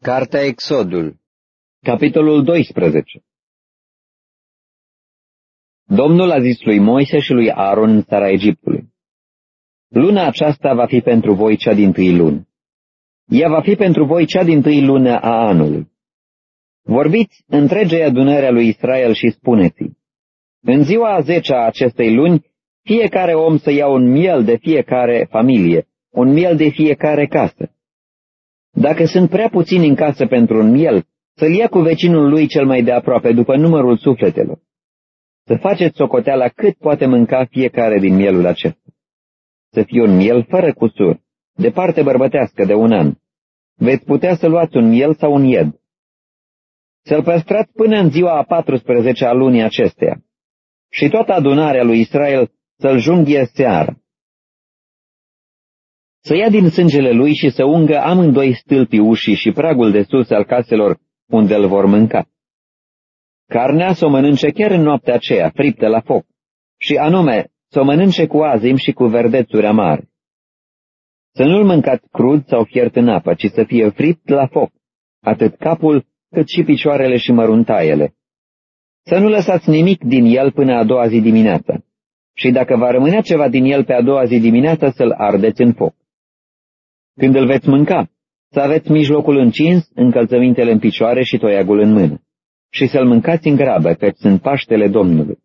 Cartea Exodul Capitolul 12 Domnul a zis lui Moise și lui Aaron în țara Egiptului, Luna aceasta va fi pentru voi cea din tâi lună. Ea va fi pentru voi cea din tâi lună a anului. Vorbiți întregei adunări a lui Israel și spuneți În ziua a zecea a acestei luni, fiecare om să ia un miel de fiecare familie, un miel de fiecare casă dacă sunt prea puțini în casă pentru un miel, să-l ia cu vecinul lui cel mai de aproape, după numărul sufletelor. Să faceți socoteala cât poate mânca fiecare din mielul acesta. Să fie un miel fără cusur, de parte bărbătească de un an. Veți putea să luați un miel sau un ied. Să-l păstrați până în ziua a 14 a lunii acesteia. Și toată adunarea lui Israel să-l junghie seara să ia din sângele lui și să ungă amândoi stâlpii ușii și pragul de sus al caselor unde îl vor mânca. Carnea să o mănânce chiar în noaptea aceea, friptă la foc, și anume să o mănânce cu azim și cu verdețuri amare. Să nu-l mâncați crud sau fiert în apă, ci să fie fript la foc, atât capul cât și picioarele și măruntaiele. Să nu lăsați nimic din el până a doua zi dimineața, și dacă va rămâne ceva din el pe a doua zi dimineața, să-l ardeți în foc. Când îl veți mânca, să aveți mijlocul încins, încălțămintele în picioare și toiagul în mână, și să-l mâncați în grabă, căci sunt Paștele Domnului.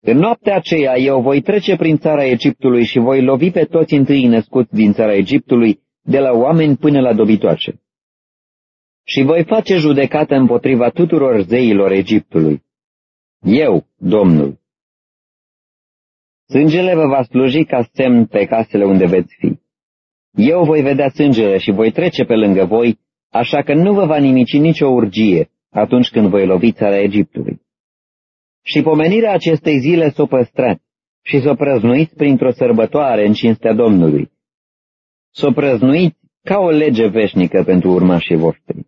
În noaptea aceea eu voi trece prin țara Egiptului și voi lovi pe toți întâi născuți din țara Egiptului, de la oameni până la dobitoace. Și voi face judecată împotriva tuturor zeilor Egiptului. Eu, Domnul. Sângele vă va sluji ca semn pe casele unde veți fi. Eu voi vedea sângele și voi trece pe lângă voi, așa că nu vă va nimici nicio urgie atunci când voi lovi țara Egiptului. Și pomenirea acestei zile s-o păstrați și s-o prăznuiți printr-o sărbătoare în cinstea Domnului. S-o prăznuiți ca o lege veșnică pentru urmașii voștri.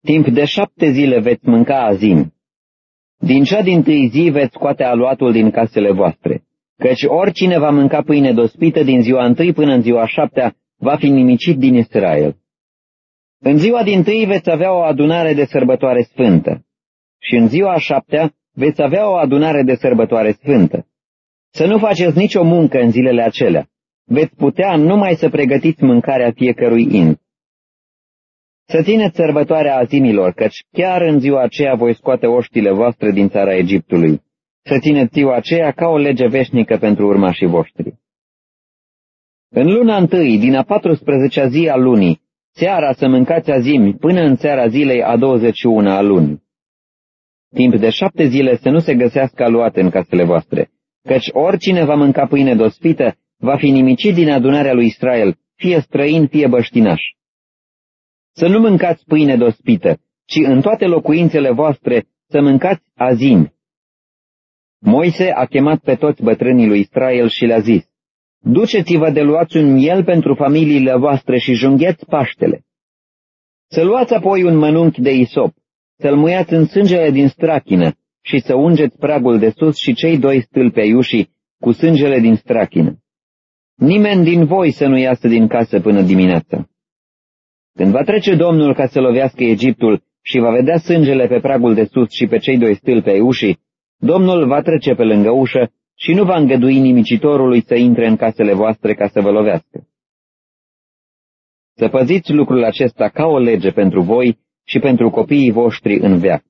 Timp de șapte zile veți mânca azim. Din cea din tâi zi veți scoate aluatul din casele voastre căci oricine va mânca pâine dospită din ziua întâi până în ziua șaptea va fi nimicit din Israel. În ziua din tâi veți avea o adunare de sărbătoare sfântă și în ziua a șaptea veți avea o adunare de sărbătoare sfântă. Să nu faceți nicio muncă în zilele acelea. Veți putea numai să pregătiți mâncarea fiecărui in. Să țineți sărbătoarea azimilor, căci chiar în ziua aceea voi scoate oștile voastre din țara Egiptului să țineți ziua aceea ca o lege veșnică pentru urmașii voștri. În luna întâi, din a 14-a zi a lunii, seara să mâncați azimi până în seara zilei a 21 a lunii. Timp de șapte zile să nu se găsească aluate în casele voastre, căci oricine va mânca pâine dospită va fi nimicit din adunarea lui Israel, fie străin, fie băștinaș. Să nu mâncați pâine dospită, ci în toate locuințele voastre să mâncați azimi, Moise a chemat pe toți bătrânii lui Israel și le-a zis, Duceți-vă de luați un miel pentru familiile voastre și jungheți paștele. Să luați apoi un mănunchi de isop, să-l muiați în sângele din strachină și să ungeți pragul de sus și cei doi stâlpi ai ușii cu sângele din strachină. Nimeni din voi să nu iasă din casă până dimineața. Când va trece Domnul ca să lovească Egiptul și va vedea sângele pe pragul de sus și pe cei doi stâlpi ai ușii, Domnul va trece pe lângă ușă și nu va îngădui nimicitorului să intre în casele voastre ca să vă lovească. Să păziți lucrul acesta ca o lege pentru voi și pentru copiii voștri în veac.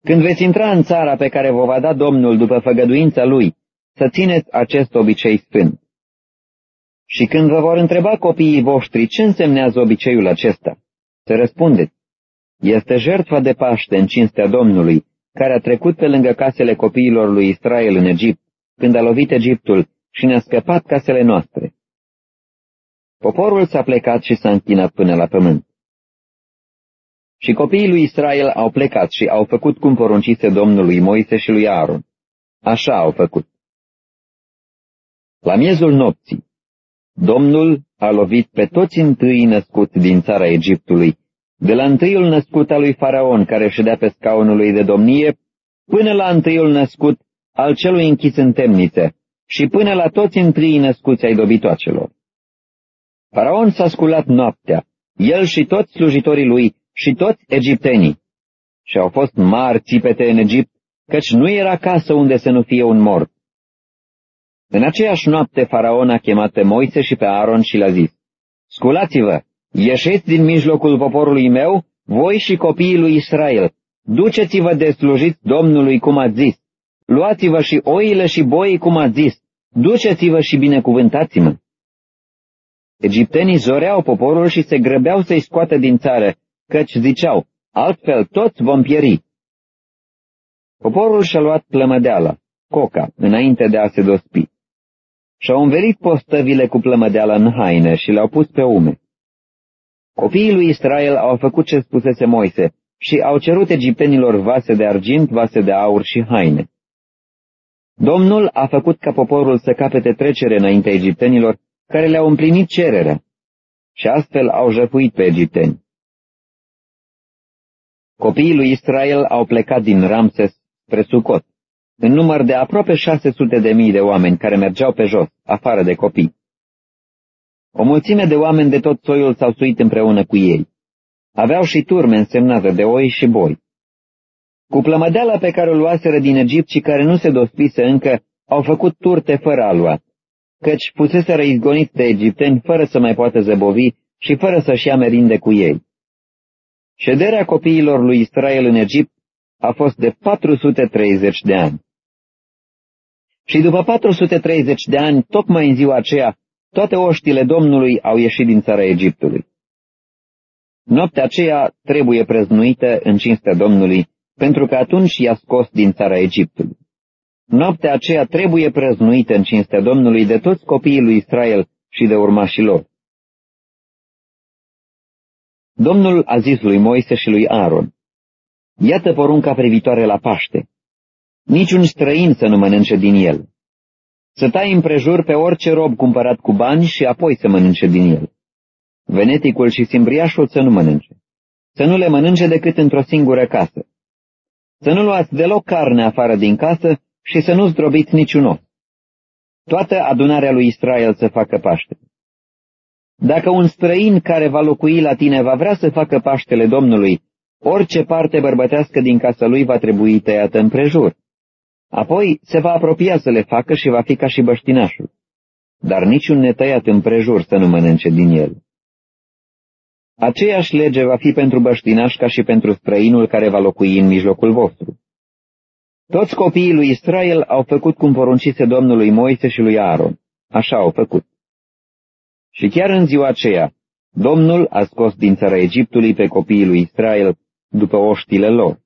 Când veți intra în țara pe care vă va da Domnul după făgăduința Lui, să țineți acest obicei sfânt. Și când vă vor întreba copiii voștri ce însemnează obiceiul acesta, să răspundeți, este jertfa de Paște în cinstea Domnului, care a trecut pe lângă casele copiilor lui Israel în Egipt, când a lovit Egiptul și ne-a scăpat casele noastre. Poporul s-a plecat și s-a închinat până la pământ. Și copiii lui Israel au plecat și au făcut cum poruncise Domnului Moise și lui Aaron. Așa au făcut. La miezul nopții, Domnul a lovit pe toți întâi născuți din țara Egiptului de la întâiul născut al lui Faraon, care ședea pe scaunul lui de domnie, până la întâiul născut al celui închis în temnițe și până la toți întâii născuți ai dobitoacelor. Faraon s-a sculat noaptea, el și toți slujitorii lui și toți egiptenii. Și au fost mari țipete în Egipt, căci nu era casă unde să nu fie un mort. În aceeași noapte faraon a chemat pe Moise și pe Aaron și le-a zis, Sculați-vă, ieșiți din mijlocul poporului meu, voi și copiii lui Israel, duceți-vă de slujiți Domnului cum ați zis, luați-vă și oile și boii cum ați zis, duceți-vă și binecuvântați-mă. Egiptenii zoreau poporul și se grăbeau să-i scoată din țară, căci ziceau, altfel toți vom pieri. Poporul și-a luat plămădeala, coca, înainte de a se dospi. Și-au învelit postăvile cu plămădeala în haine și le-au pus pe ume. Copiii lui Israel au făcut ce spusese Moise și au cerut egiptenilor vase de argint, vase de aur și haine. Domnul a făcut ca poporul să capete trecere înaintea egiptenilor, care le-au împlinit cererea, și astfel au jăfuit pe egipteni. Copiii lui Israel au plecat din Ramses spre Sucot, în număr de aproape 600 de mii de oameni care mergeau pe jos, afară de copii. O mulțime de oameni de tot soiul s-au suit împreună cu ei. Aveau și turme însemnate de oi și boi. Cu plămădeala pe care o luaseră din Egipt și care nu se dospise încă, au făcut turte fără aluat, căci puseseră izgoniți de egipteni fără să mai poată zăbovi și fără să-și ia merinde cu ei. Șederea copiilor lui Israel în Egipt a fost de 430 de ani. Și după 430 de ani, tocmai în ziua aceea, toate oștile Domnului au ieșit din țara Egiptului. Noaptea aceea trebuie preznuită în cinstea Domnului, pentru că atunci i-a scos din țara Egiptului. Noaptea aceea trebuie preznuită în cinstea Domnului de toți copiii lui Israel și de urmașii lor. Domnul a zis lui Moise și lui Aaron, Iată porunca privitoare la Paște. Niciun străin să nu mănânce din el. Să tai împrejur pe orice rob cumpărat cu bani și apoi să mănânce din el. Veneticul și simbriașul să nu mănânce. Să nu le mănânce decât într-o singură casă. Să nu luați deloc carne afară din casă și să nu zdrobiți niciun os. Toată adunarea lui Israel să facă Paște. Dacă un străin care va locui la tine va vrea să facă Paștele Domnului, orice parte bărbătească din casa lui va trebui tăiată împrejur. Apoi se va apropia să le facă și va fi ca și băștinașul. Dar niciun netăiat împrejur să nu mănânce din el. Aceeași lege va fi pentru băștinaș ca și pentru străinul care va locui în mijlocul vostru. Toți copiii lui Israel au făcut cum poruncise Domnului Moise și lui Aaron. Așa au făcut. Și chiar în ziua aceea, Domnul a scos din țara Egiptului pe copiii lui Israel după oștile lor.